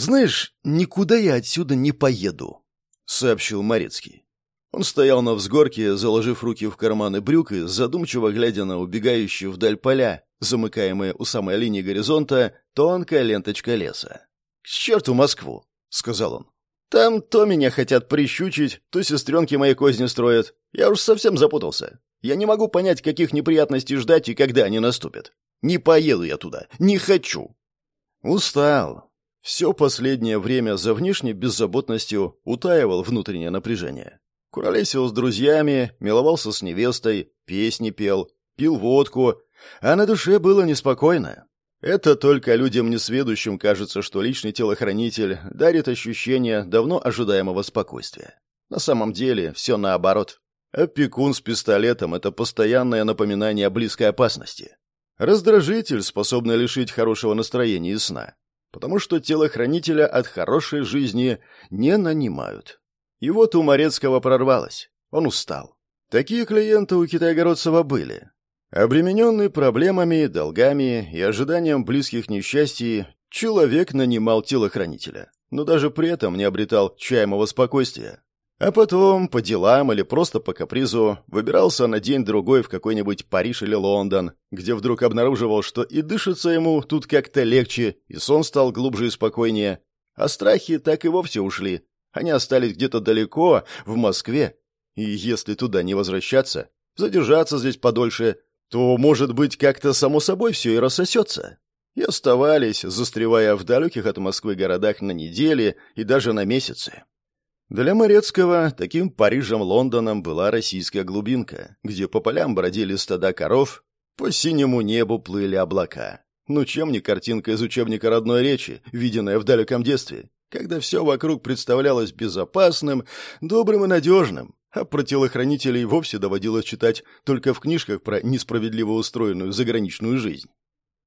«Знаешь, никуда я отсюда не поеду», — сообщил Морецкий. Он стоял на взгорке, заложив руки в карманы брюк и задумчиво глядя на убегающие вдаль поля, замыкаемые у самой линии горизонта, тонкая ленточка леса. «К черту Москву!» — сказал он. «Там то меня хотят прищучить, то сестренки мои козни строят. Я уж совсем запутался. Я не могу понять, каких неприятностей ждать и когда они наступят. Не поеду я туда, не хочу». Устал. Все последнее время за внешней беззаботностью утаивал внутреннее напряжение. Куролесил с друзьями, миловался с невестой, песни пел, пил водку, а на душе было неспокойно. Это только людям несведущим кажется, что личный телохранитель дарит ощущение давно ожидаемого спокойствия. На самом деле все наоборот. Опекун с пистолетом — это постоянное напоминание о близкой опасности. Раздражитель, способный лишить хорошего настроения и сна. Потому что телохранителя от хорошей жизни не нанимают. И вот у Морецкого прорвалось. Он устал. Такие клиенты у Китайгородцева были. Обремененный проблемами, долгами и ожиданием близких несчастий, человек нанимал телохранителя, но даже при этом не обретал чаемого спокойствия. А потом, по делам или просто по капризу, выбирался на день-другой в какой-нибудь Париж или Лондон, где вдруг обнаруживал, что и дышится ему тут как-то легче, и сон стал глубже и спокойнее, а страхи так и вовсе ушли. Они остались где-то далеко, в Москве, и если туда не возвращаться, задержаться здесь подольше – то, может быть, как-то само собой все и рассосется. И оставались, застревая в далеких от Москвы городах на недели и даже на месяцы. Для Морецкого таким Парижем-Лондоном была российская глубинка, где по полям бродили стада коров, по синему небу плыли облака. Ну чем не картинка из учебника родной речи, виденная в далеком детстве, когда все вокруг представлялось безопасным, добрым и надежным, а про телохранителей вовсе доводилось читать только в книжках про несправедливо устроенную заграничную жизнь.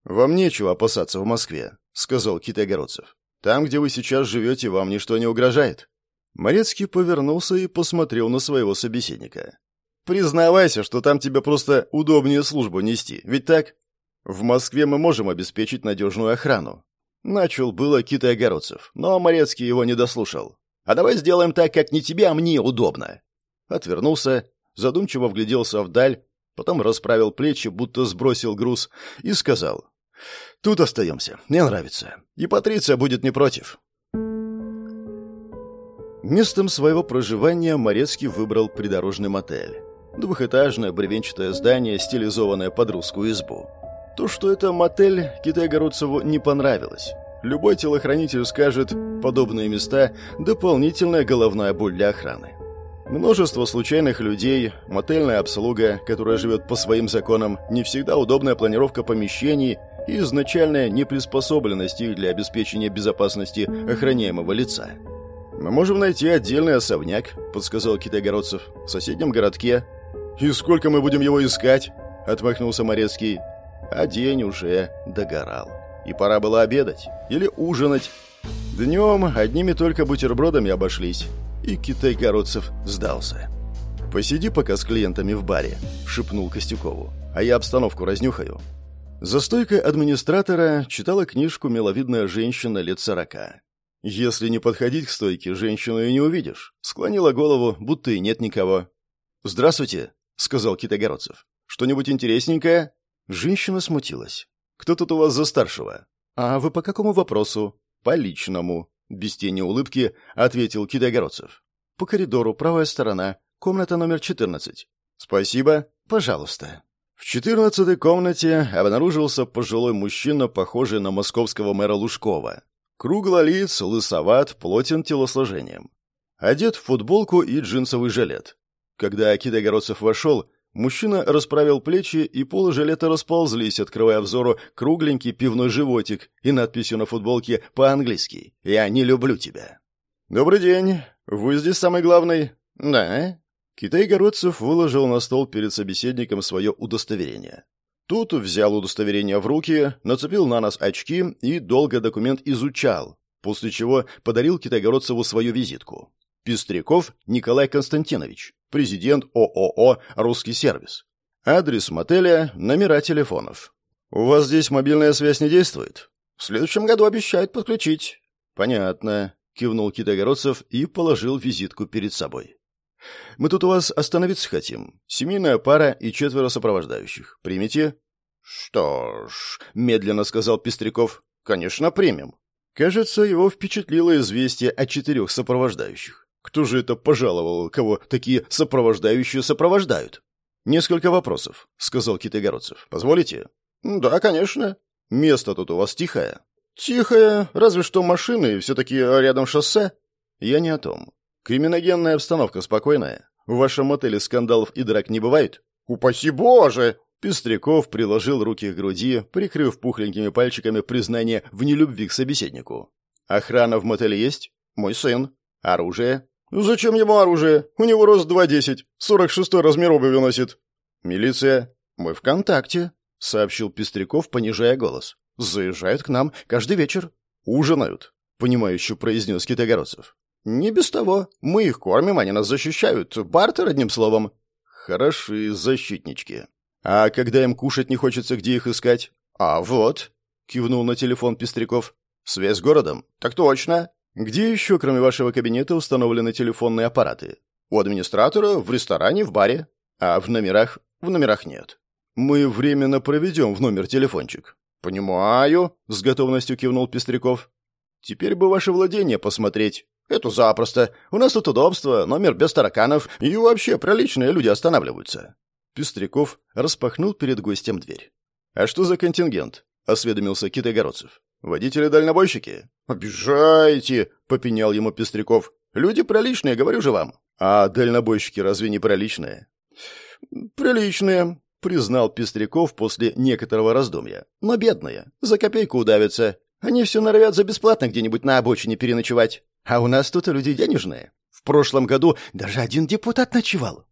«Вам нечего опасаться в Москве», — сказал Китайгородцев. «Там, где вы сейчас живете, вам ничто не угрожает». Морецкий повернулся и посмотрел на своего собеседника. «Признавайся, что там тебе просто удобнее службу нести, ведь так? В Москве мы можем обеспечить надежную охрану». Начал было Китай-Огородцев, но Морецкий его не дослушал. «А давай сделаем так, как не тебе, а мне удобно отвернулся, задумчиво вгляделся вдаль, потом расправил плечи, будто сбросил груз, и сказал. «Тут остаемся. Мне нравится. И Патриция будет не против». Местом своего проживания Морецкий выбрал придорожный мотель. Двухэтажное бревенчатое здание, стилизованное под русскую избу. То, что это мотель, Китайгородцеву не понравилось. Любой телохранитель скажет, подобные места – дополнительная головная боль для охраны. Множество случайных людей, мотельная обслуга, которая живет по своим законам, не всегда удобная планировка помещений и изначальная неприспособленность их для обеспечения безопасности охраняемого лица. «Мы можем найти отдельный особняк», — подсказал Китайгородцев, — «в соседнем городке». «И сколько мы будем его искать?» — отмахнулся Морецкий. А день уже догорал. И пора было обедать или ужинать. Днем одними только бутербродами обошлись и Китай-Городцев сдался. «Посиди пока с клиентами в баре», — шепнул Костюкову, — «а я обстановку разнюхаю». За стойкой администратора читала книжку миловидная женщина лет сорока. «Если не подходить к стойке, женщину и не увидишь», — склонила голову, будто и нет никого. «Здравствуйте», — сказал Китогородцев. «Что-нибудь интересненькое?» Женщина смутилась. «Кто тут у вас за старшего?» «А вы по какому вопросу?» «По личному», без тени улыбки ответил Китайгородцев. «По коридору, правая сторона, комната номер 14». «Спасибо. Пожалуйста». В четырнадцатой комнате обнаружился пожилой мужчина, похожий на московского мэра Лужкова. Круглолиц, лысоват, плотен телосложением. Одет в футболку и джинсовый жилет. Когда Китайгородцев вошел, Мужчина расправил плечи, и полы жилета расползлись, открывая взору кругленький пивной животик и надписью на футболке по-английски «Я не люблю тебя». «Добрый день. Вы здесь самый главный?» «Да». Китай-городцев выложил на стол перед собеседником свое удостоверение. Тут взял удостоверение в руки, нацепил на нос очки и долго документ изучал, после чего подарил Китайгородцеву свою визитку. Пестряков Николай Константинович, президент ООО «Русский сервис». Адрес мотеля, номера телефонов. «У вас здесь мобильная связь не действует?» «В следующем году обещают подключить». «Понятно», — кивнул Китогородцев и положил визитку перед собой. «Мы тут у вас остановиться хотим. Семейная пара и четверо сопровождающих. Примите?» «Что ж», — медленно сказал Пестряков, — «конечно, примем». Кажется, его впечатлило известие о четырех сопровождающих. Кто же это пожаловал, кого такие сопровождающие сопровождают? «Несколько вопросов», — сказал Китайгородцев. «Позволите?» «Да, конечно». «Место тут у вас тихое?» «Тихое, разве что машины, все-таки рядом шоссе». «Я не о том. Криминогенная обстановка спокойная. В вашем отеле скандалов и драк не бывает?» «Упаси боже!» Пестряков приложил руки к груди, прикрыв пухленькими пальчиками признание в нелюбви к собеседнику. «Охрана в мотеле есть?» «Мой сын». «Оружие?» «Зачем ему оружие? У него рост 2,10. 46-й размер обуви носит». «Милиция?» «Мы в контакте», — сообщил Пестряков, понижая голос. «Заезжают к нам каждый вечер. Ужинают», — понимающе произнес Китогородцев. «Не без того. Мы их кормим, они нас защищают. Бартер, одним словом». «Хороши защитнички», «А когда им кушать не хочется, где их искать?» «А вот», — кивнул на телефон Пестряков. «Связь с городом?» «Так точно». «Где еще, кроме вашего кабинета, установлены телефонные аппараты?» «У администратора, в ресторане, в баре». «А в номерах?» «В номерах нет». «Мы временно проведем в номер телефончик». «Понимаю», — с готовностью кивнул Пестряков. «Теперь бы ваше владение посмотреть». «Это запросто. У нас тут удобство, номер без тараканов, и вообще приличные люди останавливаются». Пестряков распахнул перед гостем дверь. «А что за контингент?» — осведомился Китайгородцев. «Водители-дальнобойщики?» «Обижаете!» — попенял ему Пестряков. «Люди приличные, говорю же вам». «А дальнобойщики разве не приличные?» «Приличные», — признал Пестряков после некоторого раздумья. «Но бедные. За копейку удавятся. Они все норовят за бесплатно где-нибудь на обочине переночевать. А у нас тут люди денежные. В прошлом году даже один депутат ночевал.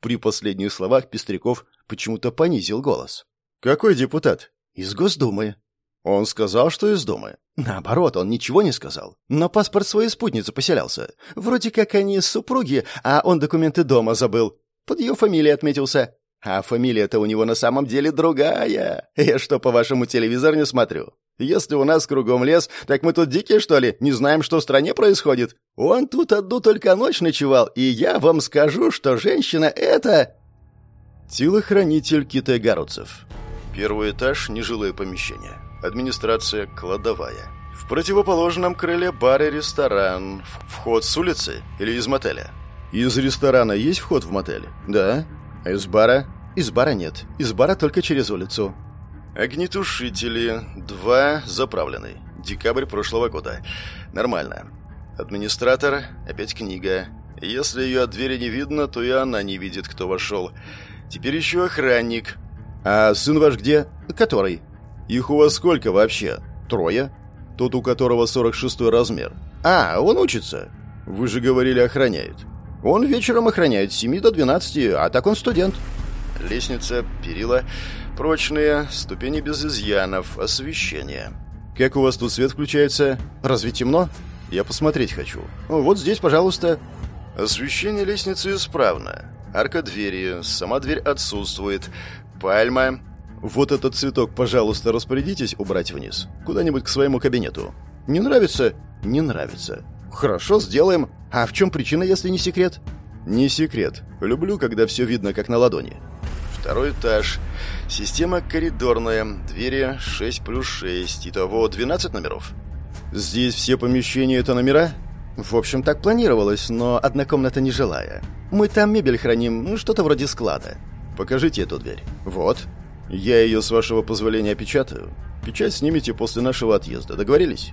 При последних словах Пестряков почему-то понизил голос. «Какой депутат?» «Из Госдумы». «Он сказал, что из Думы». «Наоборот, он ничего не сказал. Но паспорт своей спутницы поселялся. Вроде как они супруги, а он документы дома забыл. Под ее фамилией отметился. А фамилия-то у него на самом деле другая. Я что, по вашему телевизору не смотрю? Если у нас кругом лес, так мы тут дикие, что ли? Не знаем, что в стране происходит? Он тут одну только ночь ночевал, и я вам скажу, что женщина это...» Телохранитель китайгородцев. Первый этаж – нежилое помещение. Администрация – кладовая. В противоположном крыле бар и ресторан. Вход с улицы или из мотеля? Из ресторана есть вход в мотель? Да. Из бара? Из бара нет. Из бара только через улицу. Огнетушители. Два заправленный. Декабрь прошлого года. Нормально. Администратор. Опять книга. Если ее от двери не видно, то и она не видит, кто вошел. Теперь еще охранник. А сын ваш где? Который? Их у вас сколько вообще? Трое? Тот, у которого 46 размер. А, он учится. Вы же говорили, охраняет. Он вечером охраняет с 7 до 12, а так он студент. Лестница, перила прочные, ступени без изъянов, освещение. Как у вас тут свет включается? Разве темно? Я посмотреть хочу. Вот здесь, пожалуйста. Освещение лестницы исправно. Арка двери, сама дверь отсутствует. Пальма. Вот этот цветок, пожалуйста, распорядитесь убрать вниз. Куда-нибудь к своему кабинету. Не нравится? Не нравится. Хорошо, сделаем. А в чем причина, если не секрет? Не секрет. Люблю, когда все видно, как на ладони. Второй этаж. Система коридорная. Двери 6 плюс 6. Итого 12 номеров. Здесь все помещения это номера? В общем, так планировалось, но одна комната не жилая. Мы там мебель храним, ну, что-то вроде склада. Покажите эту дверь. Вот. Я ее, с вашего позволения, опечатаю. Печать снимите после нашего отъезда. Договорились?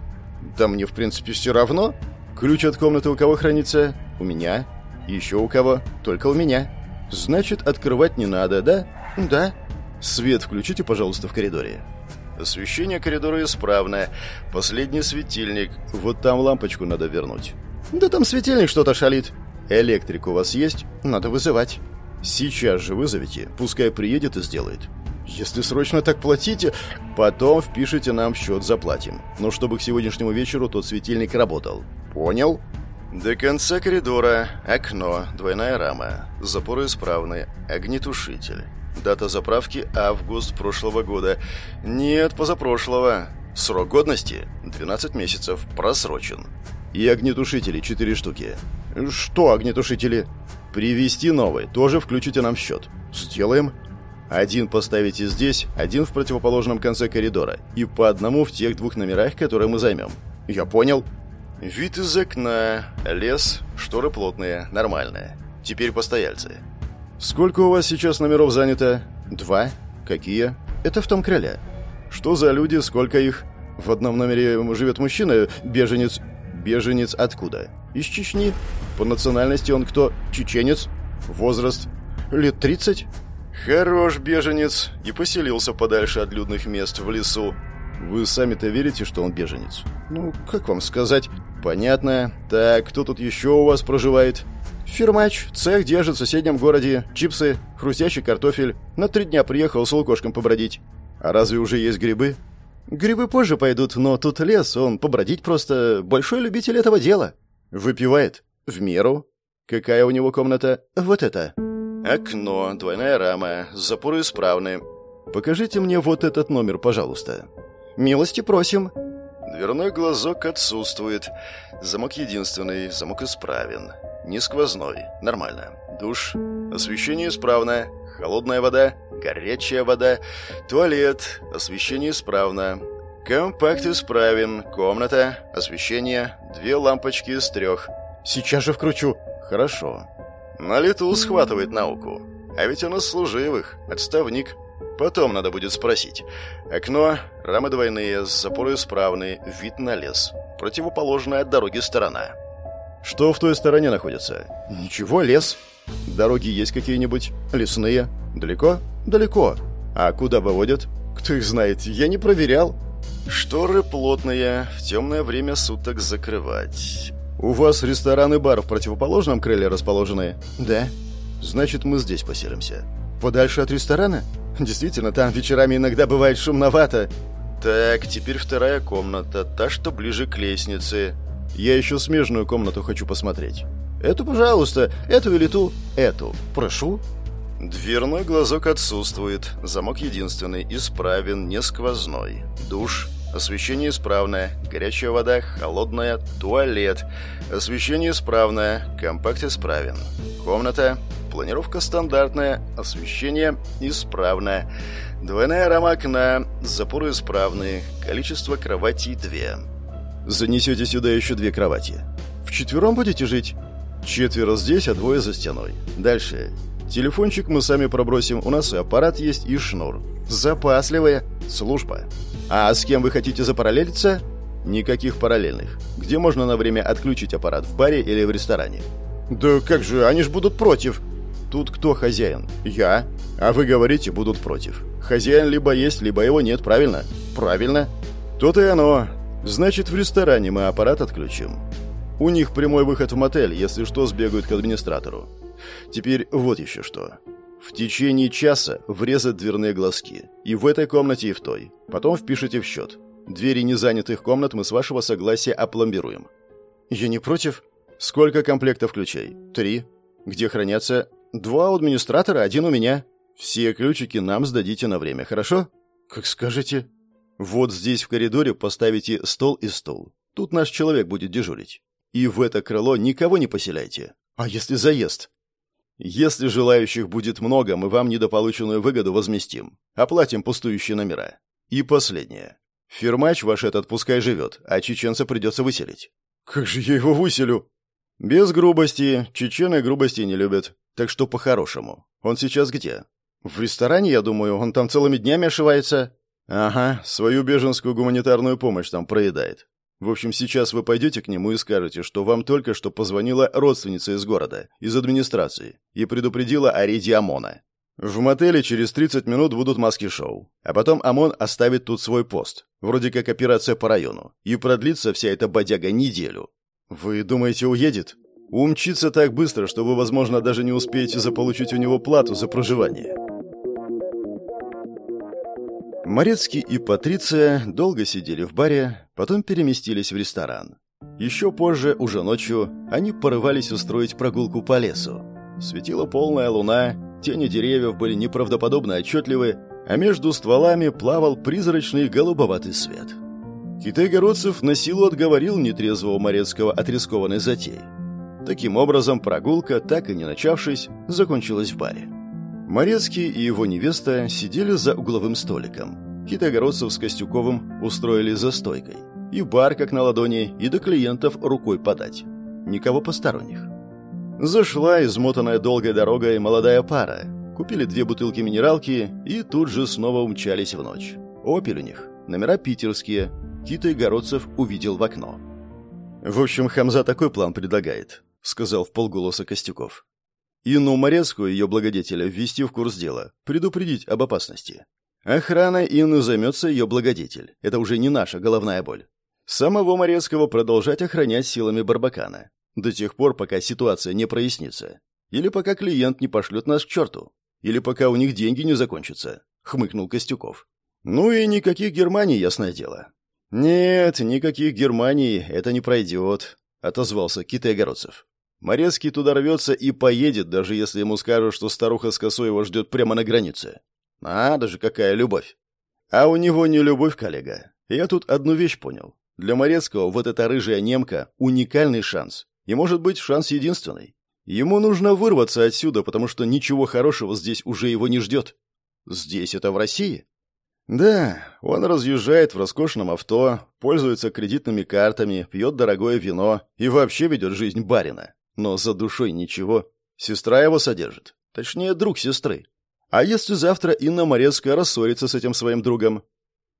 Да мне, в принципе, все равно. Ключ от комнаты у кого хранится? У меня. Еще у кого? Только у меня. Значит, открывать не надо, да? Да. Свет включите, пожалуйста, в коридоре. Освещение коридора исправное. Последний светильник. Вот там лампочку надо вернуть. Да там светильник что-то шалит. Электрик у вас есть? Надо вызывать. Сейчас же вызовите. Пускай приедет и сделает. Если срочно так платите, потом впишите нам счет, заплатим. Но чтобы к сегодняшнему вечеру тот светильник работал. Понял? До конца коридора окно, двойная рама, запоры исправны, огнетушитель. Дата заправки август прошлого года. Нет, позапрошлого. Срок годности – 12 месяцев, просрочен. И огнетушители – 4 штуки. Что огнетушители? Привезти новые, тоже включите нам в счет. Сделаем. Один поставите здесь, один в противоположном конце коридора. И по одному в тех двух номерах, которые мы займем. Я понял. Вид из окна, лес, шторы плотные, нормальные. Теперь постояльцы. Сколько у вас сейчас номеров занято? Два. Какие? Это в том крыле. Что за люди, сколько их? В одном номере живет мужчина, беженец. Беженец откуда? Из Чечни. По национальности он кто? Чеченец. Возраст? Лет тридцать. Хорош беженец. И поселился подальше от людных мест в лесу. Вы сами-то верите, что он беженец? Ну, как вам сказать? Понятно. Так, кто тут еще у вас проживает? Фирмач, цех держит в соседнем городе. Чипсы, хрустящий картофель. На три дня приехал с лукошком побродить. А разве уже есть грибы? Грибы позже пойдут, но тут лес, он побродить просто большой любитель этого дела. Выпивает? В меру. Какая у него комната? Вот это. Окно, двойная рама, запоры исправны. Покажите мне вот этот номер, пожалуйста. Милости просим. Дверной глазок отсутствует. Замок единственный, замок исправен. Не сквозной, нормально. Душ, освещение исправно, холодная вода, горячая вода, туалет, освещение исправно. Компакт исправен, комната, освещение, две лампочки из трех. Сейчас же вкручу. Хорошо. На лету схватывает науку. А ведь он из служивых, отставник. Потом надо будет спросить. Окно, рамы двойные, запоры исправные, вид на лес. Противоположная от дороги сторона. Что в той стороне находится? Ничего, лес. Дороги есть какие-нибудь? Лесные. Далеко? Далеко. А куда выводят? Кто их знает? Я не проверял. Шторы плотные, в темное время суток закрывать. У вас ресторан и бар в противоположном крыле расположены? Да. Значит, мы здесь поселимся. Подальше от ресторана? Действительно, там вечерами иногда бывает шумновато. Так, теперь вторая комната, та, что ближе к лестнице. Я еще смежную комнату хочу посмотреть. Эту, пожалуйста, эту или ту? Эту. Прошу. Дверной глазок отсутствует. Замок единственный, исправен, не сквозной. Душ. Освещение исправное. Горячая вода, холодная, туалет. Освещение исправное. Компакт исправен. Комната. Планировка стандартная. Освещение исправное. Двойная рама окна. Запоры исправные. Количество кроватей две. Занесете сюда еще две кровати. Вчетвером будете жить? Четверо здесь, а двое за стеной. Дальше. Телефончик мы сами пробросим. У нас и аппарат есть, и шнур. Запасливая служба. А с кем вы хотите запараллелиться? Никаких параллельных. Где можно на время отключить аппарат, в баре или в ресторане? Да как же, они ж будут против. Тут кто хозяин? Я. А вы говорите, будут против. Хозяин либо есть, либо его нет, правильно? Правильно. То-то и оно. Значит, в ресторане мы аппарат отключим. У них прямой выход в мотель, если что, сбегают к администратору. Теперь вот еще что. В течение часа врезать дверные глазки. И в этой комнате, и в той. Потом впишите в счет. Двери незанятых комнат мы с вашего согласия опломбируем. Я не против. Сколько комплектов ключей? Три. Где хранятся? Два у администратора, один у меня. Все ключики нам сдадите на время, хорошо? Как скажете. Вот здесь в коридоре поставите стол и стул. Тут наш человек будет дежурить. И в это крыло никого не поселяйте. А если заезд? Если желающих будет много, мы вам недополученную выгоду возместим. Оплатим пустующие номера. И последнее. Фермач ваш этот пускай живет, а чеченца придется выселить. Как же я его выселю? Без грубости. Чечены грубости не любят. Так что по-хорошему. Он сейчас где? В ресторане, я думаю. Он там целыми днями ошивается. Ага, свою беженскую гуманитарную помощь там проедает. В общем, сейчас вы пойдете к нему и скажете, что вам только что позвонила родственница из города, из администрации, и предупредила о рейде ОМОНа. В мотеле через 30 минут будут маски-шоу. А потом ОМОН оставит тут свой пост, вроде как операция по району, и продлится вся эта бодяга неделю. Вы думаете, уедет? Умчится так быстро, что вы, возможно, даже не успеете заполучить у него плату за проживание. Морецкий и Патриция долго сидели в баре, потом переместились в ресторан. Еще позже, уже ночью, они порывались устроить прогулку по лесу. Светила полная луна, тени деревьев были неправдоподобно отчетливы, а между стволами плавал призрачный голубоватый свет. Китай-городцев на силу отговорил нетрезвого Морецкого от рискованной затеи. Таким образом, прогулка, так и не начавшись, закончилась в баре. Морецкий и его невеста сидели за угловым столиком. Китайгородцев с Костюковым устроили за стойкой. И бар как на ладони, и до клиентов рукой подать. Никого посторонних. Зашла измотанная долгой дорогой молодая пара. Купили две бутылки минералки и тут же снова умчались в ночь. Опель у них. Номера питерские. Китай Городцев увидел в окно. «В общем, Хамза такой план предлагает», — сказал в полголоса Костюков. Инну Морецкую, ее благодетеля, ввести в курс дела, предупредить об опасности. Охраной Инны займется ее благодетель. Это уже не наша головная боль. Самого Морецкого продолжать охранять силами Барбакана. До тех пор, пока ситуация не прояснится. Или пока клиент не пошлет нас к черту. Или пока у них деньги не закончатся», — хмыкнул Костюков. «Ну и никаких Германий, ясное дело». «Нет, никаких Германий, это не пройдет», — отозвался Китай-Огородцев. Морецкий туда рвется и поедет, даже если ему скажут, что старуха с косой его ждет прямо на границе. Надо же, какая любовь. А у него не любовь, коллега. Я тут одну вещь понял. Для Морецкого вот эта рыжая немка — уникальный шанс. И, может быть, шанс единственный. Ему нужно вырваться отсюда, потому что ничего хорошего здесь уже его не ждет. Здесь это в России? Да, он разъезжает в роскошном авто, пользуется кредитными картами, пьет дорогое вино и вообще ведет жизнь барина. Но за душой ничего. Сестра его содержит. Точнее, друг сестры. А если завтра Инна Морецкая рассорится с этим своим другом?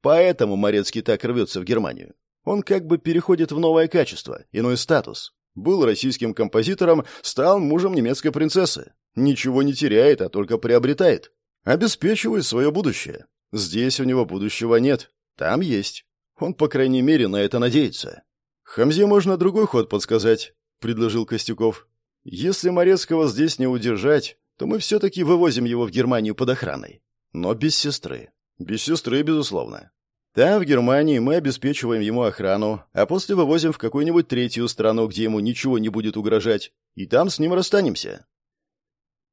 Поэтому Морецкий так рвется в Германию. Он как бы переходит в новое качество, иной статус. Был российским композитором, стал мужем немецкой принцессы. Ничего не теряет, а только приобретает. Обеспечивает свое будущее. Здесь у него будущего нет. Там есть. Он, по крайней мере, на это надеется. Хамзе можно другой ход подсказать. — предложил Костюков. «Если Морецкого здесь не удержать, то мы все-таки вывозим его в Германию под охраной. Но без сестры. Без сестры, безусловно. Там, в Германии, мы обеспечиваем ему охрану, а после вывозим в какую-нибудь третью страну, где ему ничего не будет угрожать, и там с ним расстанемся».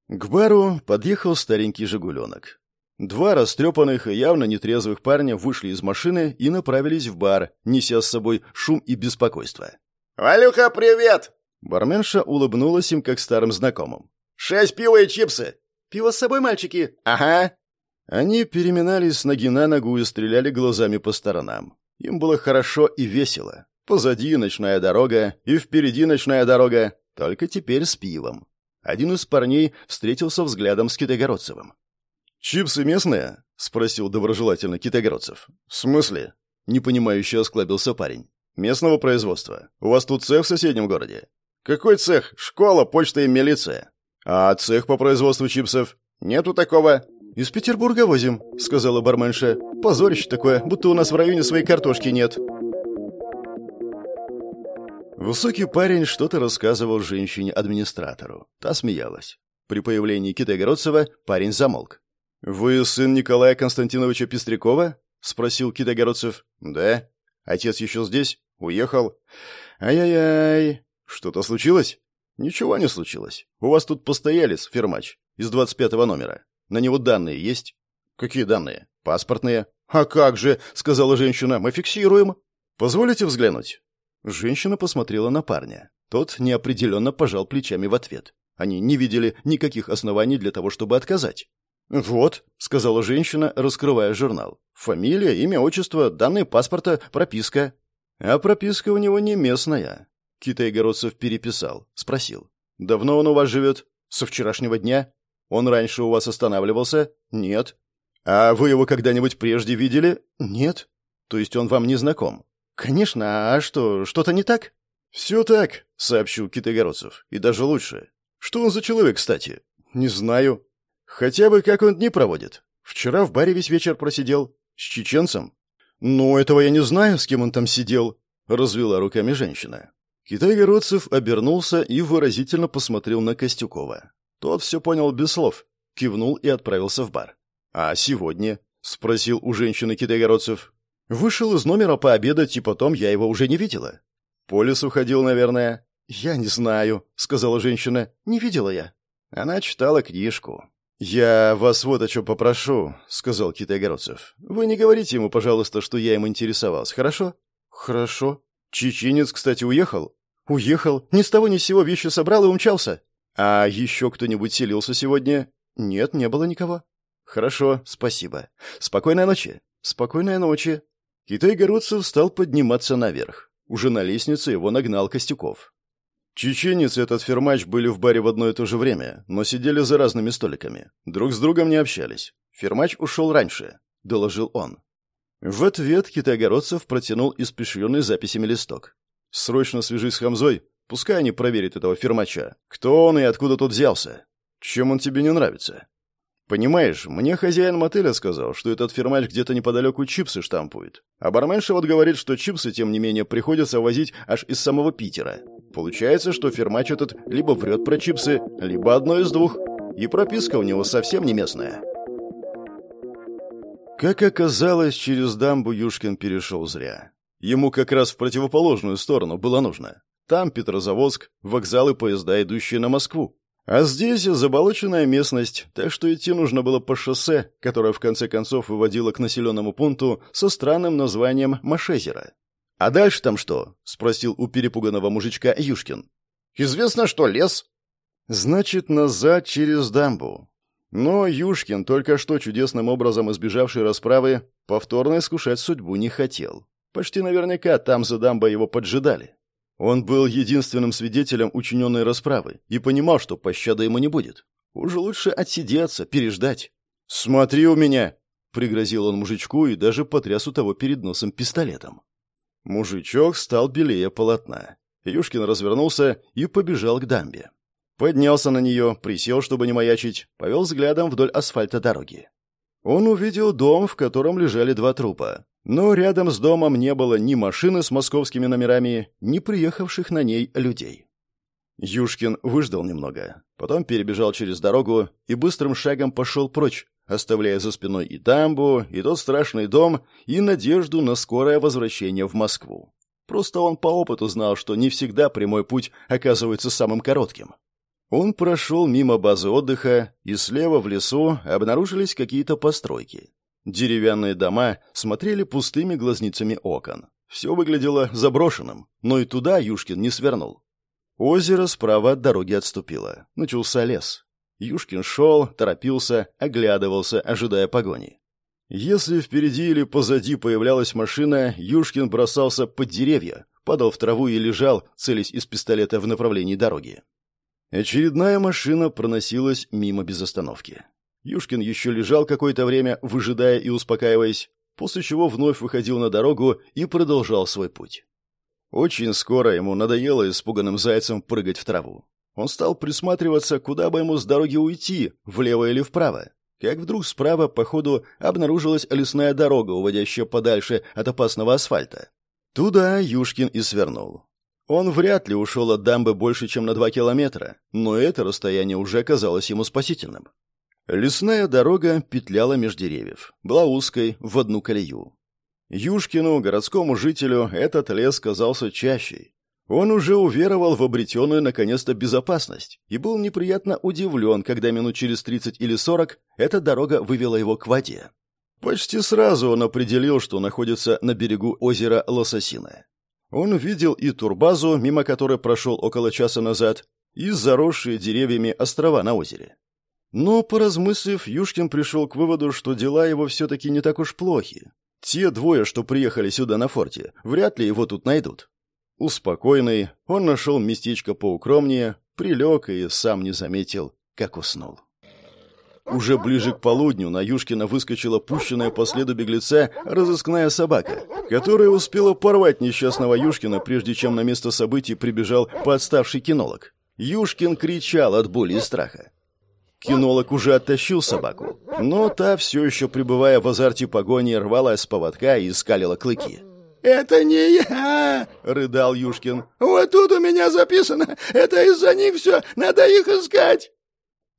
К бару подъехал старенький «Жигуленок». Два растрепанных и явно нетрезвых парня вышли из машины и направились в бар, неся с собой шум и беспокойство. «Валюха, привет!» Барменша улыбнулась им, как старым знакомым. «Шесть пива и чипсы!» «Пиво с собой, мальчики?» «Ага!» Они переминались с ноги на ногу и стреляли глазами по сторонам. Им было хорошо и весело. Позади ночная дорога и впереди ночная дорога, только теперь с пивом. Один из парней встретился взглядом с Китайгородцевым. «Чипсы местные?» — спросил доброжелательно Китайгородцев. «В смысле?» — непонимающе осклабился парень. Местного производства. У вас тут цех в соседнем городе? Какой цех? Школа, почта и милиция. А цех по производству чипсов? Нету такого. Из Петербурга возим, сказала барменша. Позорище такое, будто у нас в районе своей картошки нет. Высокий парень что-то рассказывал женщине-администратору. Та смеялась. При появлении Китайгородцева парень замолк. «Вы сын Николая Константиновича Пестрякова?» — спросил Китайгородцев. «Да». «Отец еще здесь?» Уехал. Ай-яй-яй. Что-то случилось? Ничего не случилось. У вас тут постоялец, фермач, из 25 номера. На него данные есть? Какие данные? Паспортные. А как же, сказала женщина, мы фиксируем. Позволите взглянуть? Женщина посмотрела на парня. Тот неопределенно пожал плечами в ответ. Они не видели никаких оснований для того, чтобы отказать. «Вот», — сказала женщина, раскрывая журнал. «Фамилия, имя, отчество, данные паспорта, прописка». А прописка у него не местная. Китай-городцев переписал. Спросил. «Давно он у вас живет? Со вчерашнего дня? Он раньше у вас останавливался? Нет. А вы его когда-нибудь прежде видели? Нет. То есть он вам не знаком? Конечно. А что, что-то не так? Все так, сообщил Китайгородцев. И даже лучше. Что он за человек, кстати? Не знаю. Хотя бы как он дни проводит. Вчера в баре весь вечер просидел. С чеченцем? «Ну, этого я не знаю, с кем он там сидел», — развела руками женщина. Китай-городцев обернулся и выразительно посмотрел на Костюкова. Тот все понял без слов, кивнул и отправился в бар. «А сегодня?» — спросил у женщины Китай-городцев. «Вышел из номера пообедать, и потом я его уже не видела». «По лесу ходил, наверное». «Я не знаю», — сказала женщина. «Не видела я». Она читала книжку. «Я вас вот о чем попрошу», — сказал Китай-Городцев. «Вы не говорите ему, пожалуйста, что я им интересовался, хорошо? «Хорошо. Чеченец, кстати, уехал?» «Уехал. Ни с того ни с сего вещи собрал и умчался». «А еще кто-нибудь селился сегодня?» «Нет, не было никого». «Хорошо, спасибо. Спокойной ночи». «Спокойной ночи». Китай Городцев стал подниматься наверх. Уже на лестнице его нагнал Костюков. Чеченец и этот фермач были в баре в одно и то же время, но сидели за разными столиками. Друг с другом не общались. Фермач ушел раньше, доложил он. В ответ Китайгородцев протянул испещренный записями листок. «Срочно свяжись с Хамзой, пускай они проверят этого фермача. Кто он и откуда тут взялся? Чем он тебе не нравится?» «Понимаешь, мне хозяин мотеля сказал, что этот фермач где-то неподалеку чипсы штампует. А барменша вот говорит, что чипсы, тем не менее, приходится возить аж из самого Питера. Получается, что фермач этот либо врет про чипсы, либо одно из двух. И прописка у него совсем не местная». Как оказалось, через дамбу Юшкин перешел зря. Ему как раз в противоположную сторону было нужно. Там Петрозаводск, вокзалы поезда, идущие на Москву. А здесь заболоченная местность, так что идти нужно было по шоссе, которое в конце концов выводило к населенному пункту со странным названием Машезеро. «А дальше там что?» — спросил у перепуганного мужичка Юшкин. «Известно, что лес». «Значит, назад через дамбу». Но Юшкин, только что чудесным образом избежавший расправы, повторно искушать судьбу не хотел. Почти наверняка там за дамбой его поджидали. Он был единственным свидетелем учиненной расправы и понимал, что пощады ему не будет. Уже лучше отсидеться, переждать. «Смотри у меня!» — пригрозил он мужичку и даже потряс у того перед носом пистолетом. Мужичок стал белее полотна. Юшкин развернулся и побежал к дамбе. Поднялся на нее, присел, чтобы не маячить, повел взглядом вдоль асфальта дороги. Он увидел дом, в котором лежали два трупа. Но рядом с домом не было ни машины с московскими номерами, ни приехавших на ней людей. Юшкин выждал немного, потом перебежал через дорогу и быстрым шагом пошел прочь, оставляя за спиной и дамбу, и тот страшный дом, и надежду на скорое возвращение в Москву. Просто он по опыту знал, что не всегда прямой путь оказывается самым коротким. Он прошел мимо базы отдыха, и слева в лесу обнаружились какие-то постройки. Деревянные дома смотрели пустыми глазницами окон. Все выглядело заброшенным, но и туда Юшкин не свернул. Озеро справа от дороги отступило. Начался лес. Юшкин шел, торопился, оглядывался, ожидая погони. Если впереди или позади появлялась машина, Юшкин бросался под деревья, падал в траву и лежал, целясь из пистолета в направлении дороги. Очередная машина проносилась мимо без остановки. Юшкин еще лежал какое-то время, выжидая и успокаиваясь, после чего вновь выходил на дорогу и продолжал свой путь. Очень скоро ему надоело испуганным зайцем прыгать в траву. Он стал присматриваться, куда бы ему с дороги уйти, влево или вправо. Как вдруг справа, по ходу, обнаружилась лесная дорога, уводящая подальше от опасного асфальта. Туда Юшкин и свернул. Он вряд ли ушел от дамбы больше, чем на два километра, но это расстояние уже казалось ему спасительным. Лесная дорога петляла меж деревьев, была узкой, в одну колею. Юшкину, городскому жителю, этот лес казался чаще. Он уже уверовал в обретенную, наконец-то, безопасность и был неприятно удивлен, когда минут через 30 или 40 эта дорога вывела его к воде. Почти сразу он определил, что находится на берегу озера Лососиное. Он видел и турбазу, мимо которой прошел около часа назад, и заросшие деревьями острова на озере. Но, поразмыслив, Юшкин пришел к выводу, что дела его все-таки не так уж плохи. Те двое, что приехали сюда на форте, вряд ли его тут найдут. Успокойный, он нашел местечко поукромнее, прилег и сам не заметил, как уснул. Уже ближе к полудню на Юшкина выскочила пущенная по следу беглеца разыскная собака, которая успела порвать несчастного Юшкина, прежде чем на место событий прибежал подставший кинолог. Юшкин кричал от боли и страха. Кинолог уже оттащил собаку, но та, все еще пребывая в азарте погони, рвалась с поводка и скалила клыки. «Это не я!» — рыдал Юшкин. «Вот тут у меня записано! Это из-за них все! Надо их искать!»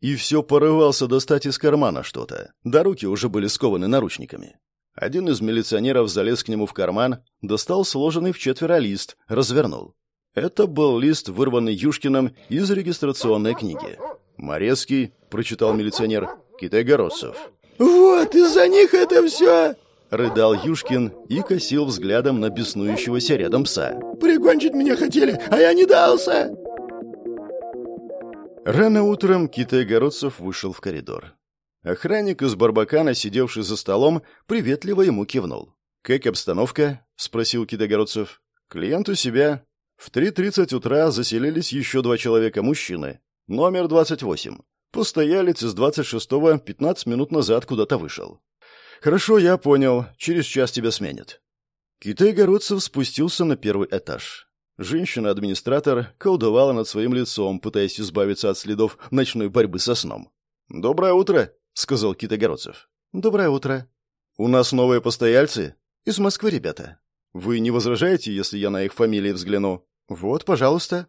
И все порывался достать из кармана что-то. Да руки уже были скованы наручниками. Один из милиционеров залез к нему в карман, достал сложенный в четверо лист, развернул. Это был лист, вырванный Юшкиным из регистрационной книги. «Морецкий», — прочитал милиционер, — «Китайгородцев». «Вот, из-за них это все!» — рыдал Юшкин и косил взглядом на беснующегося рядом пса. «Прикончить меня хотели, а я не дался!» Рано утром Китай-Городцев вышел в коридор. Охранник из Барбакана, сидевший за столом, приветливо ему кивнул. «Как обстановка?» — спросил Китай-Городцев. «Клиент у себя. В 3.30 утра заселились еще два человека-мужчины. Номер 28. Постоялец из 26-го 15 минут назад куда-то вышел. «Хорошо, я понял. Через час тебя сменят». Китай-городцев спустился на первый этаж. Женщина-администратор колдовала над своим лицом, пытаясь избавиться от следов ночной борьбы со сном. «Доброе утро», — сказал Китай-городцев. «Доброе утро». «У нас новые постояльцы?» «Из Москвы, ребята». «Вы не возражаете, если я на их фамилии взгляну?» «Вот, пожалуйста».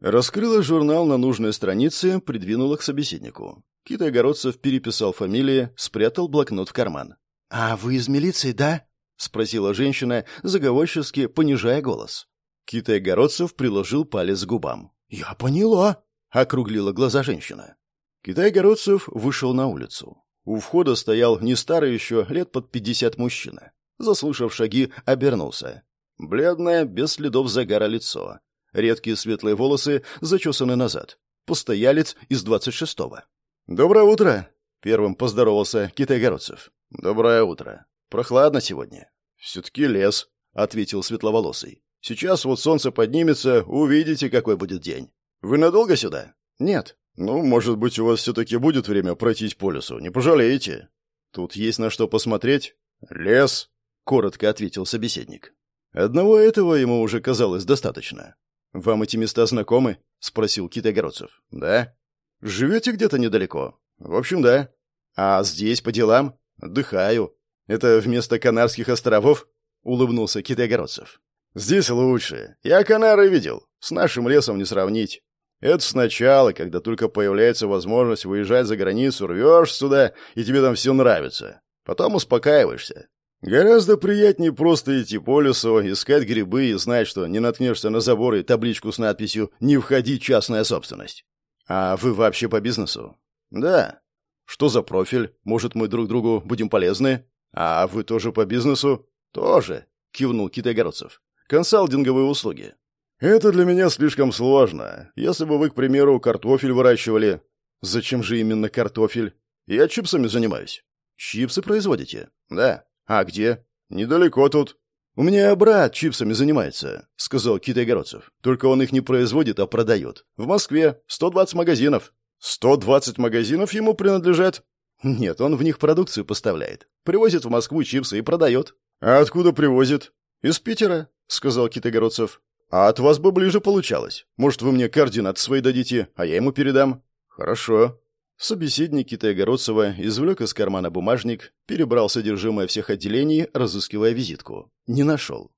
Раскрыла журнал на нужной странице, придвинула к собеседнику. Китай-городцев переписал фамилии, спрятал блокнот в карман. «А вы из милиции, да?» — спросила женщина, заговорчески понижая голос. Китай-городцев приложил палец к губам. «Я поняла», — округлила глаза женщина. Китай-городцев вышел на улицу. У входа стоял не старый еще, лет под пятьдесят мужчина. Заслышав шаги, обернулся. Бледное, без следов загара лицо. Редкие светлые волосы зачесаны назад. Постоялец из двадцать шестого. «Доброе утро!» — первым поздоровался Китайгородцев. «Доброе утро. Прохладно сегодня». «Все-таки лес», — ответил светловолосый. «Сейчас вот солнце поднимется, увидите, какой будет день. Вы надолго сюда?» «Нет». «Ну, может быть, у вас все-таки будет время пройтись по лесу, не пожалеете?» «Тут есть на что посмотреть?» «Лес», — коротко ответил собеседник. Одного этого ему уже казалось достаточно. «Вам эти места знакомы?» — спросил Китайгородцев. «Да». «Живете где-то недалеко?» «В общем, да». «А здесь по делам?» «Отдыхаю». «Это вместо Канарских островов?» — улыбнулся Китайгородцев. «Здесь лучше. Я Канары видел. С нашим лесом не сравнить. Это сначала, когда только появляется возможность выезжать за границу, рвешь сюда, и тебе там все нравится. Потом успокаиваешься. Гораздо приятнее просто идти по лесу, искать грибы и знать, что не наткнешься на забор и табличку с надписью «Не входи, частная собственность». А вы вообще по бизнесу? Да. Что за профиль? Может, мы друг другу будем полезны? А вы тоже по бизнесу? Тоже, кивнул Китайгородцев. Консалтинговые услуги. Это для меня слишком сложно. Если бы вы, к примеру, картофель выращивали... Зачем же именно картофель? Я чипсами занимаюсь. Чипсы производите? Да. «А где?» «Недалеко тут». «У меня брат чипсами занимается», — сказал Китайгородцев. «Только он их не производит, а продает. В Москве 120 магазинов». «120 магазинов ему принадлежат?» «Нет, он в них продукцию поставляет. Привозит в Москву чипсы и продает». «А откуда привозит?» «Из Питера», — сказал Китайгородцев. «А от вас бы ближе получалось. Может, вы мне координаты свои дадите, а я ему передам?» «Хорошо», Собеседник Китая-Городцева извлек из кармана бумажник, перебрал содержимое всех отделений, разыскивая визитку. Не нашел.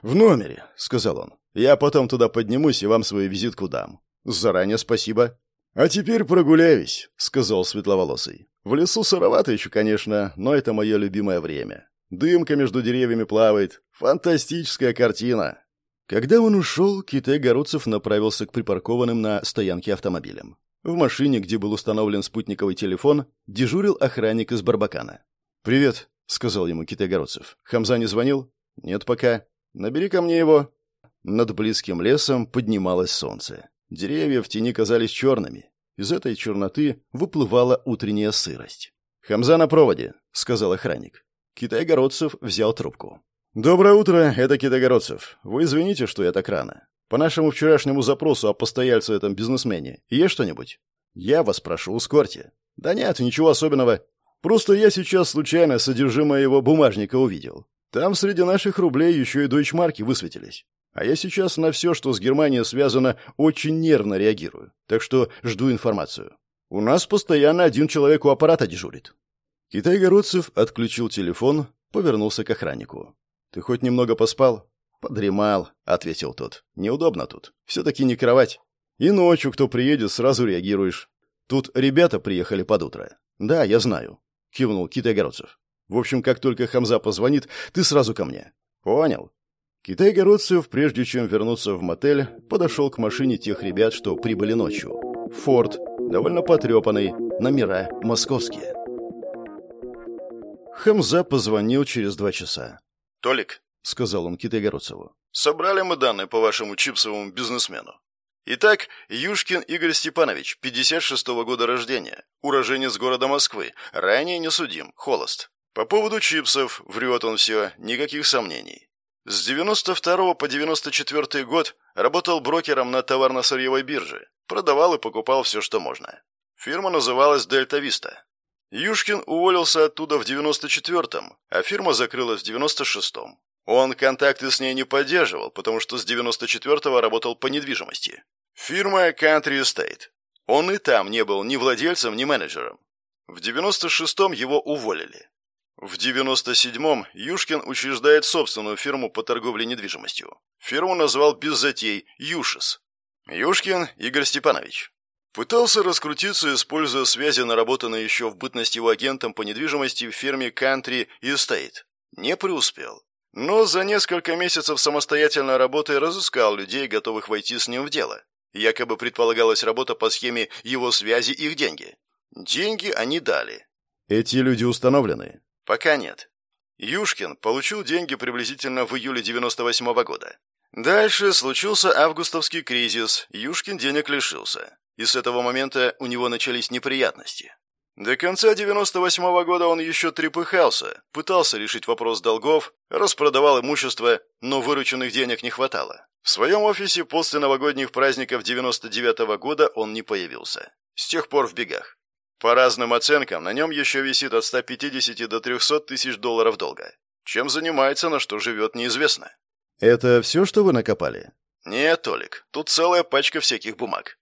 «В номере», — сказал он. «Я потом туда поднимусь и вам свою визитку дам. Заранее спасибо». «А теперь прогуляюсь», — сказал Светловолосый. «В лесу сыровато еще, конечно, но это мое любимое время. Дымка между деревьями плавает. Фантастическая картина». Когда он ушел, Китай-Городцев направился к припаркованным на стоянке автомобилям. В машине, где был установлен спутниковый телефон, дежурил охранник из Барбакана. «Привет», — сказал ему Китайгородцев. «Хамза не звонил?» «Нет пока. Набери ко мне его». Над близким лесом поднималось солнце. Деревья в тени казались черными. Из этой черноты выплывала утренняя сырость. «Хамза на проводе», — сказал охранник. Китайгородцев взял трубку. «Доброе утро, это Китайгородцев. Вы извините, что я так рано. По нашему вчерашнему запросу о постояльце этом бизнесмене есть что-нибудь? Я вас прошу, ускорьте. Да нет, ничего особенного. Просто я сейчас случайно содержимое его бумажника увидел. Там среди наших рублей еще и дойчмарки высветились. А я сейчас на все, что с Германией связано, очень нервно реагирую. Так что жду информацию. У нас постоянно один человек у аппарата дежурит. Китай-городцев отключил телефон, повернулся к охраннику. «Ты хоть немного поспал?» «Подремал», — ответил тот. «Неудобно тут. Все-таки не кровать. И ночью, кто приедет, сразу реагируешь. Тут ребята приехали под утро». «Да, я знаю», — кивнул Китай-Городцев. «В общем, как только Хамза позвонит, ты сразу ко мне». «Понял». Китай-Городцев, прежде чем вернуться в мотель, подошел к машине тех ребят, что прибыли ночью. «Форд», довольно потрепанный, номера московские. Хамза позвонил через два часа. «Толик», — сказал он Китайгородцеву, — «собрали мы данные по вашему чипсовому бизнесмену. Итак, Юшкин Игорь Степанович, 56-го года рождения, уроженец города Москвы, ранее не судим, холост. По поводу чипсов, врет он все, никаких сомнений. С 92 по 94 год работал брокером на товарно-сырьевой бирже, продавал и покупал все, что можно. Фирма называлась «Дельта Виста». Юшкин уволился оттуда в 94-м, а фирма закрылась в 96-м. Он контакты с ней не поддерживал, потому что с 94-го работал по недвижимости. Фирма Country Estate. Он и там не был ни владельцем, ни менеджером. В 96-м его уволили. В 97-м Юшкин учреждает собственную фирму по торговле недвижимостью. Фирму назвал без затей «Юшис». Юшкин Игорь Степанович. Пытался раскрутиться, используя связи, наработанные еще в бытность его агентом по недвижимости в фирме Country Estate. Не преуспел. Но за несколько месяцев самостоятельной работы разыскал людей, готовых войти с ним в дело. Якобы предполагалась работа по схеме его связи их деньги. Деньги они дали. Эти люди установлены? Пока нет. Юшкин получил деньги приблизительно в июле 98 -го года. Дальше случился августовский кризис, Юшкин денег лишился. И с этого момента у него начались неприятности. До конца 98 -го года он еще трепыхался, пытался решить вопрос долгов, распродавал имущество, но вырученных денег не хватало. В своем офисе после новогодних праздников 99 -го года он не появился. С тех пор в бегах. По разным оценкам, на нем еще висит от 150 до 300 тысяч долларов долга. Чем занимается, на что живет, неизвестно. Это все, что вы накопали? Нет, Толик, тут целая пачка всяких бумаг.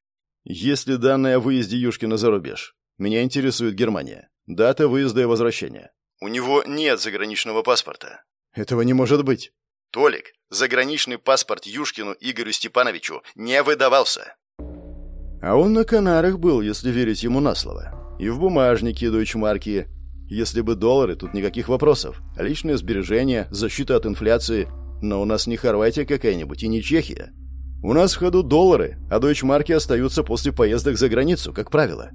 Есть ли данные о выезде Юшкина за рубеж? Меня интересует Германия. Дата выезда и возвращения. У него нет заграничного паспорта. Этого не может быть. Толик, заграничный паспорт Юшкину Игорю Степановичу не выдавался. А он на Канарах был, если верить ему на слово. И в бумажнике дойчмарки. Если бы доллары, тут никаких вопросов. Личные сбережения, защита от инфляции. Но у нас не Хорватия какая-нибудь и не Чехия. У нас в ходу доллары, а дойчмарки остаются после поездок за границу, как правило.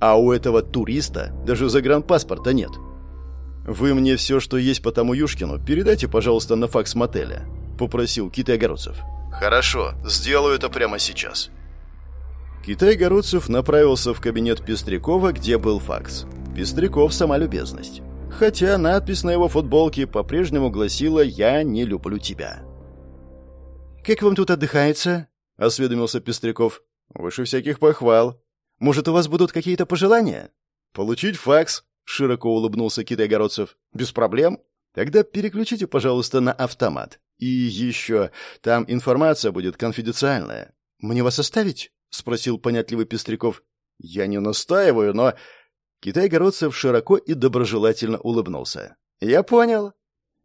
А у этого туриста даже загранпаспорта нет. Вы мне все, что есть по тому Юшкину, передайте, пожалуйста, на факс мотеля. Попросил Китай-Огородцев. Хорошо, сделаю это прямо сейчас. Китай-Городцев направился в кабинет Пестрякова, где был факс. Пестряков – сама любезность. Хотя надпись на его футболке по-прежнему гласила «Я не люблю тебя». «Как вам тут отдыхается?» — осведомился Пестряков. «Выше всяких похвал. Может, у вас будут какие-то пожелания?» «Получить факс», — широко улыбнулся Китай-Городцев. «Без проблем. Тогда переключите, пожалуйста, на автомат. И еще, там информация будет конфиденциальная. Мне вас оставить?» — спросил понятливый Пестряков. «Я не настаиваю, но...» Китай-Городцев широко и доброжелательно улыбнулся. «Я понял».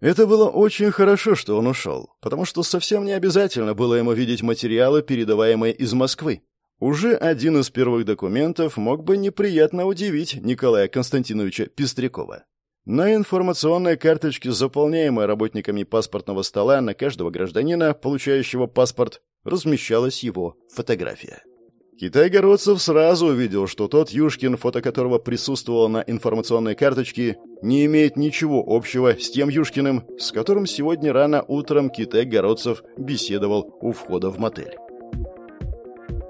Это было очень хорошо, что он ушел, потому что совсем не обязательно было ему видеть материалы, передаваемые из Москвы. Уже один из первых документов мог бы неприятно удивить Николая Константиновича Пестрякова. На информационной карточке, заполняемой работниками паспортного стола на каждого гражданина, получающего паспорт, размещалась его фотография. Китай-городцев сразу увидел, что тот Юшкин, фото которого присутствовало на информационной карточке, не имеет ничего общего с тем Юшкиным, с которым сегодня рано утром Китай-городцев беседовал у входа в мотель.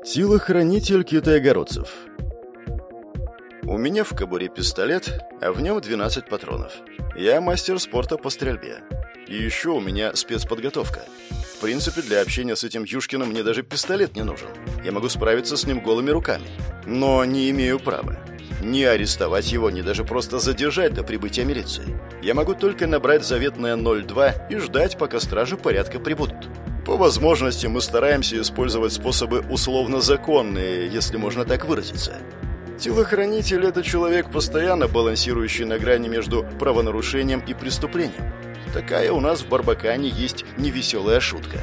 Телохранитель Китай-городцев У меня в кобуре пистолет, а в нем 12 патронов. Я мастер спорта по стрельбе. И еще у меня спецподготовка – принципе, для общения с этим Юшкиным мне даже пистолет не нужен. Я могу справиться с ним голыми руками. Но не имею права. Не арестовать его, ни даже просто задержать до прибытия милиции. Я могу только набрать заветное 02 и ждать, пока стражи порядка прибудут. По возможности мы стараемся использовать способы условно законные, если можно так выразиться. Телохранитель – это человек, постоянно балансирующий на грани между правонарушением и преступлением. Такая у нас в Барбакане есть невеселая шутка.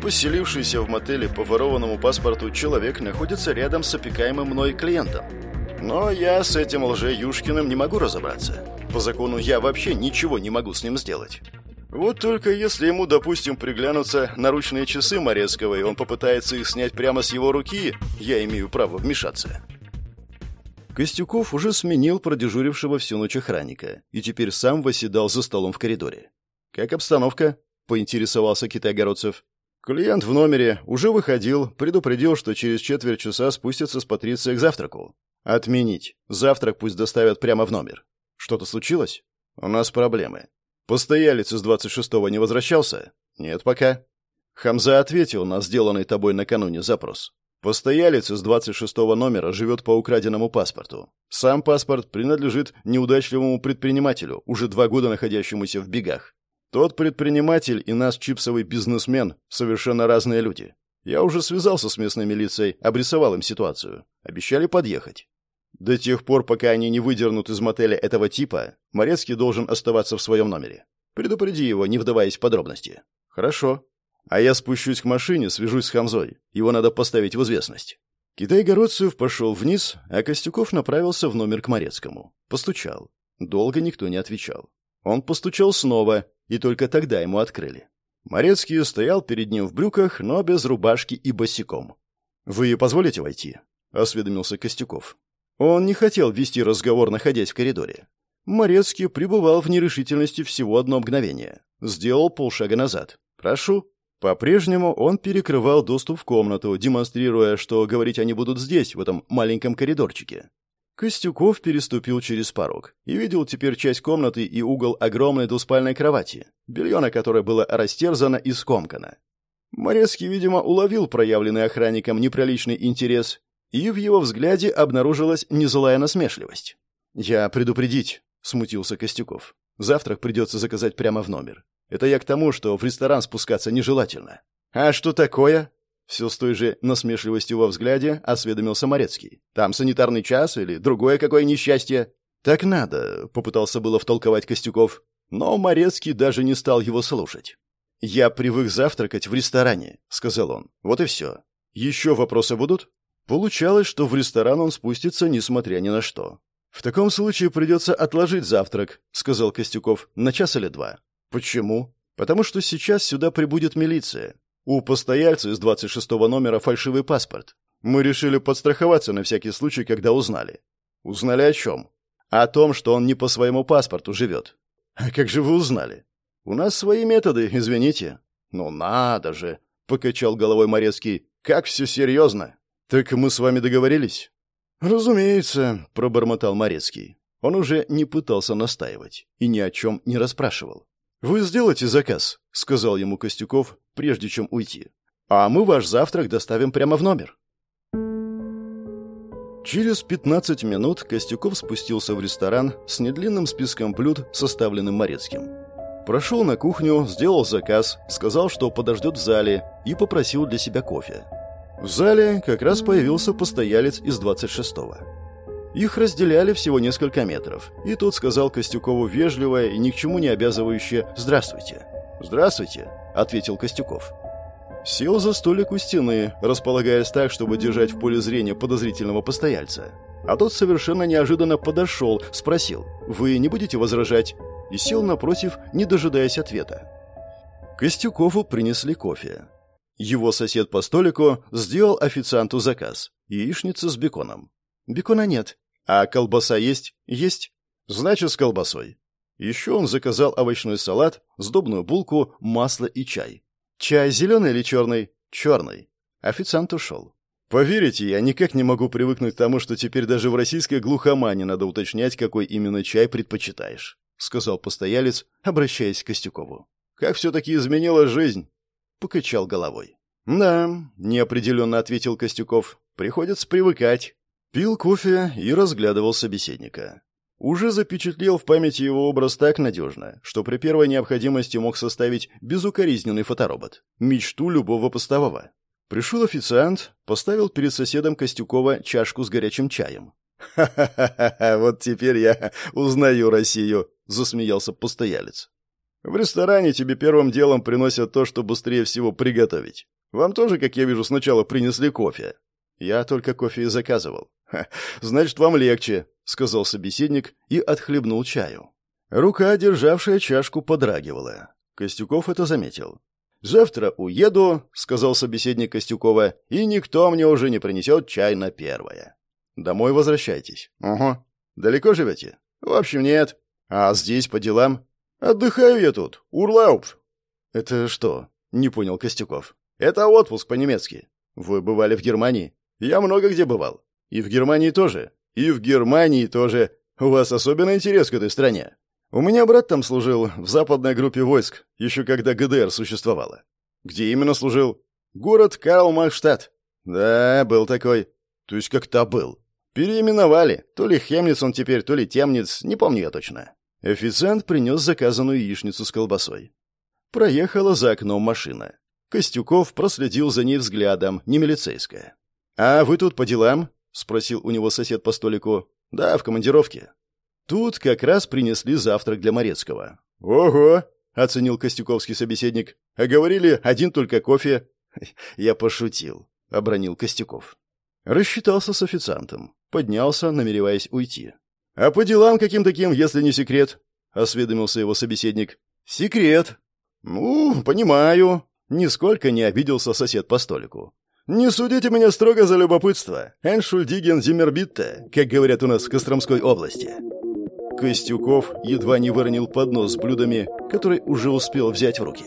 Поселившийся в мотеле по ворованному паспорту человек находится рядом с опекаемым мной клиентом. Но я с этим лже-Юшкиным не могу разобраться. По закону я вообще ничего не могу с ним сделать. Вот только если ему, допустим, приглянутся наручные часы Морецкого, и он попытается их снять прямо с его руки, я имею право вмешаться. Костюков уже сменил продежурившего всю ночь охранника и теперь сам восседал за столом в коридоре. «Как обстановка?» — поинтересовался Китайгородцев. Клиент в номере уже выходил, предупредил, что через четверть часа спустится с Патрицией к завтраку. «Отменить. Завтрак пусть доставят прямо в номер». «Что-то случилось?» «У нас проблемы. Постоялец из 26-го не возвращался?» «Нет пока». Хамза ответил на сделанный тобой накануне запрос. Постоялец из 26-го номера живет по украденному паспорту. Сам паспорт принадлежит неудачливому предпринимателю, уже два года находящемуся в бегах. Тот предприниматель и наш чипсовый бизнесмен – совершенно разные люди. Я уже связался с местной милицией, обрисовал им ситуацию. Обещали подъехать. До тех пор, пока они не выдернут из мотеля этого типа, Морецкий должен оставаться в своем номере. Предупреди его, не вдаваясь в подробности. Хорошо. А я спущусь к машине, свяжусь с Хамзой. Его надо поставить в известность. Китай-городцев пошел вниз, а Костюков направился в номер к Морецкому. Постучал. Долго никто не отвечал. Он постучал снова, и только тогда ему открыли. Морецкий стоял перед ним в брюках, но без рубашки и босиком. «Вы позволите войти?» — осведомился Костюков. Он не хотел вести разговор, находясь в коридоре. Морецкий пребывал в нерешительности всего одно мгновение. Сделал полшага назад. «Прошу». По-прежнему он перекрывал доступ в комнату, демонстрируя, что говорить они будут здесь, в этом маленьком коридорчике. Костюков переступил через порог и видел теперь часть комнаты и угол огромной двуспальной кровати, белье на которой было растерзано и скомкано. Морецкий, видимо, уловил проявленный охранником неприличный интерес, и в его взгляде обнаружилась незлая насмешливость. «Я предупредить», — смутился Костюков. «Завтрак придется заказать прямо в номер. Это я к тому, что в ресторан спускаться нежелательно. А что такое? Все с той же насмешливостью во взгляде осведомился Морецкий. Там санитарный час или другое какое несчастье? Так надо, попытался было втолковать Костюков, но Морецкий даже не стал его слушать. Я привык завтракать в ресторане, сказал он. Вот и все. Еще вопросы будут? Получалось, что в ресторан он спустится, несмотря ни на что. «В таком случае придется отложить завтрак», — сказал Костюков, — «на час или два. Почему? Потому что сейчас сюда прибудет милиция. У постояльца из 26 номера фальшивый паспорт. Мы решили подстраховаться на всякий случай, когда узнали. Узнали о чем? О том, что он не по своему паспорту живет. А как же вы узнали? У нас свои методы, извините. Ну надо же, покачал головой Морецкий. Как все серьезно. Так мы с вами договорились? Разумеется, пробормотал Морецкий. Он уже не пытался настаивать и ни о чем не расспрашивал. «Вы сделайте заказ», — сказал ему Костюков, прежде чем уйти. «А мы ваш завтрак доставим прямо в номер». Через 15 минут Костюков спустился в ресторан с недлинным списком блюд, составленным Морецким. Прошел на кухню, сделал заказ, сказал, что подождет в зале, и попросил для себя кофе. В зале как раз появился постоялец из 26-го. Их разделяли всего несколько метров, и тот сказал Костюкову вежливое и ни к чему не обязывающее «Здравствуйте». «Здравствуйте», — ответил Костюков. Сел за столик у стены, располагаясь так, чтобы держать в поле зрения подозрительного постояльца. А тот совершенно неожиданно подошел, спросил «Вы не будете возражать?» и сел напротив, не дожидаясь ответа. Костюкову принесли кофе. Его сосед по столику сделал официанту заказ – яичница с беконом. Бекона нет. А колбаса есть? Есть. Значит, с колбасой. Еще он заказал овощной салат, сдобную булку, масло и чай. Чай зеленый или черный? Черный. Официант ушел. Поверите, я никак не могу привыкнуть к тому, что теперь даже в российской глухомане надо уточнять, какой именно чай предпочитаешь, сказал постоялец, обращаясь к Костюкову. Как все-таки изменила жизнь? Покачал головой. Да, неопределенно ответил Костюков. Приходится привыкать. Пил кофе и разглядывал собеседника. Уже запечатлел в памяти его образ так надежно, что при первой необходимости мог составить безукоризненный фоторобот. Мечту любого постового. Пришел официант, поставил перед соседом Костюкова чашку с горячим чаем. «Ха-ха-ха, вот теперь я узнаю Россию», — засмеялся постоялец. «В ресторане тебе первым делом приносят то, что быстрее всего приготовить. Вам тоже, как я вижу, сначала принесли кофе». «Я только кофе и заказывал». «Значит, вам легче», — сказал собеседник и отхлебнул чаю. Рука, державшая чашку, подрагивала. Костюков это заметил. «Завтра уеду», — сказал собеседник Костюкова, «и никто мне уже не принесет чай на первое». Домой возвращайтесь. Ага. Далеко живете? В общем, нет. А здесь по делам? Отдыхаю я тут. Урлауп. Это что? Не понял Костюков. Это отпуск по-немецки. Вы бывали в Германии? Я много где бывал. И в Германии тоже? И в Германии тоже. У вас особенный интерес к этой стране. У меня брат там служил в западной группе войск, еще когда ГДР существовала. Где именно служил? Город Карлмахштадт. Да, был такой. То есть как-то был. Переименовали. То ли Хемниц он теперь, то ли Темниц, не помню я точно. Официант принес заказанную яичницу с колбасой. Проехала за окном машина. Костюков проследил за ней взглядом, не милицейская. «А вы тут по делам?» — спросил у него сосед по столику. «Да, в командировке». Тут как раз принесли завтрак для Морецкого. «Ого!» — оценил Костюковский собеседник. «А говорили, один только кофе». «Я пошутил», — обронил Костюков. Рассчитался с официантом. Поднялся, намереваясь уйти. «А по делам каким таким, если не секрет?» — осведомился его собеседник. «Секрет». «Ну, понимаю». Нисколько не обиделся сосед по столику. «Не судите меня строго за любопытство. Эншульдиген зиммербитте, как говорят у нас в Костромской области». Костюков едва не выронил поднос с блюдами, который уже успел взять в руки.